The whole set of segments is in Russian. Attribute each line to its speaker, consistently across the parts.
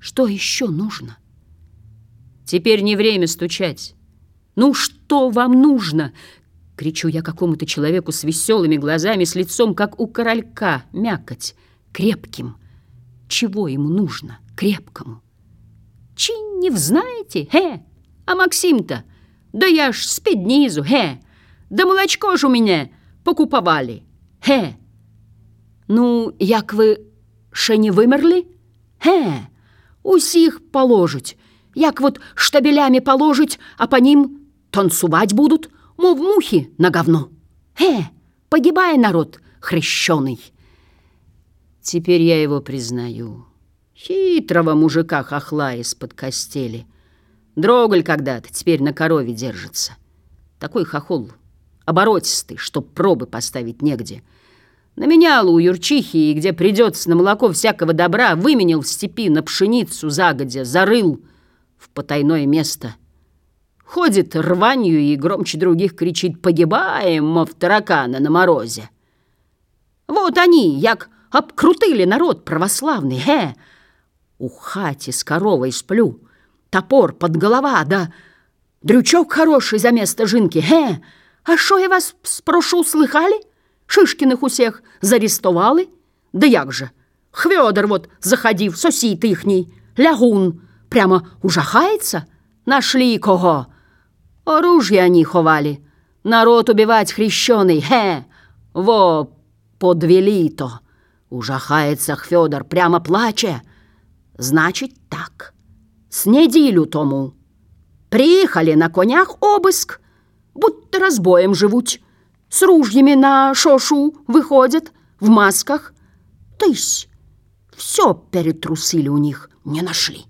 Speaker 1: Что еще нужно? Теперь не время стучать. Ну, что вам нужно? Кричу я какому-то человеку с веселыми глазами, с лицом, как у королька, мякоть, крепким. Чего ему нужно, крепкому? Чи не взнаете, ге? А Максим-то? Да я ж з-під низу, ге? Да молочко ж у мене покуповали, ге? Ну, як ви ще не вимерли? Ге, усіх положить, як вот штабелями положить, а по ним танцевать будут, мов мухи на говно. Ге, погибай, народ хрещеный. Теперь я его признаю. Хитрого мужика хохла из-под костели. Дроголь когда-то, теперь на корове держится. Такой хохол, оборотистый, чтоб пробы поставить негде. Наменял у Юрчихи, где придется на молоко всякого добра, выменил в степи на пшеницу загодя, зарыл в потайное место. Ходит рванью и громче других кричит «Погибаем, мов таракана на морозе!» Вот они, як обкрутили народ православный, ге! У хаті с коровой сплю, топор под голова, да дрючок хороший за место жинки, ге! А що я вас спрошу, слыхали? Шишкиных усех зарестовали? Да як же? Хвёдор вот заходив, сосід ихній, лягун, прямо ужахается? Нашли кого? Оружие они ховали. Народ убивать хрещеный, ге! Во, подвели-то. Ужахается Хвёдор, прямо плаче. Значит, так. С неделю тому. Приехали на конях обыск, будто разбоем живуть. С ружьями на шошу выходят, в масках. Тысь, все перетрусили у них, не нашли.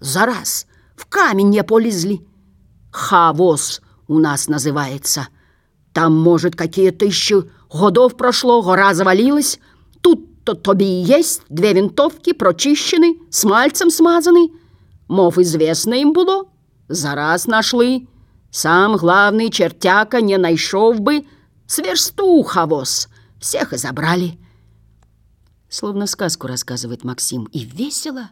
Speaker 1: За раз в камень не полезли. Хавос у нас называется. Там, может, какие тысячи годов прошло, гора завалилась. Тут-то тобі и есть две винтовки, прочищены, с мальцем смазаны. Мов известно им было, зараз нашли. Сам главный чертяка не найшов бы, сверсту хавос. Всех и забрали. Словно сказку рассказывает Максим. И весело.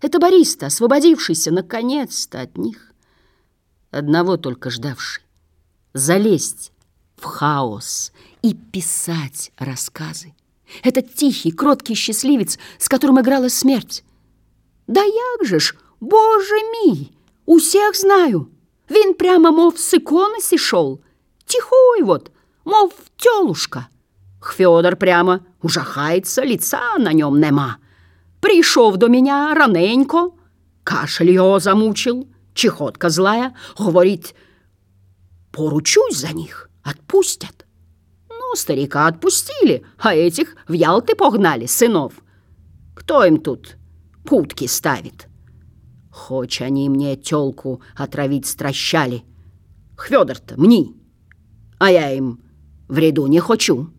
Speaker 1: Это Борис-то, освободившийся наконец-то от них. Одного только ждавший. Залезть в хаос и писать рассказы. Этот тихий, кроткий счастливец, с которым играла смерть. Да як же ж, боже мій, усех знаю. Він прямо, мов с иконы сошел. Тихой вот, мов тёлушка. Хфёдор прямо ужахается, лица на нем нема. Прийшов до меня раненько, кашель його замучил, чехотка злая, говорит, поручусь за них, отпустят. Ну, старика отпустили, а этих в Ялты погнали, сынов. Кто им тут путки ставит? Хоть они мне тёлку отравить стращали. Хвёдор-то мне, а я им вреду не хочу.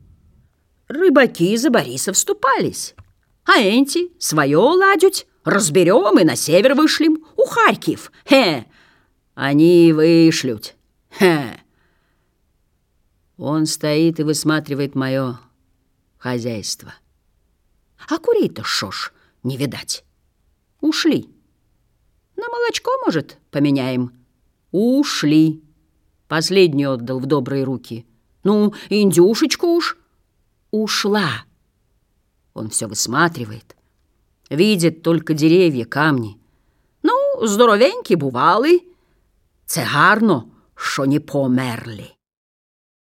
Speaker 1: Рыбаки за Бориса вступались, а энти свое ладють, разберем и на север вышлем, у Харьков. Хе, они вышлют. Хе. Он стоит и высматривает мое хозяйство. А курей-то шо ж не видать. Ушли. На молочко, может, поменяем? Ушли. Последний отдал в добрые руки. Ну, индюшечку уж. Ушла. Он все высматривает. Видит только деревья, камни. Ну, здоровенькі бували. Це гарно, що не померли.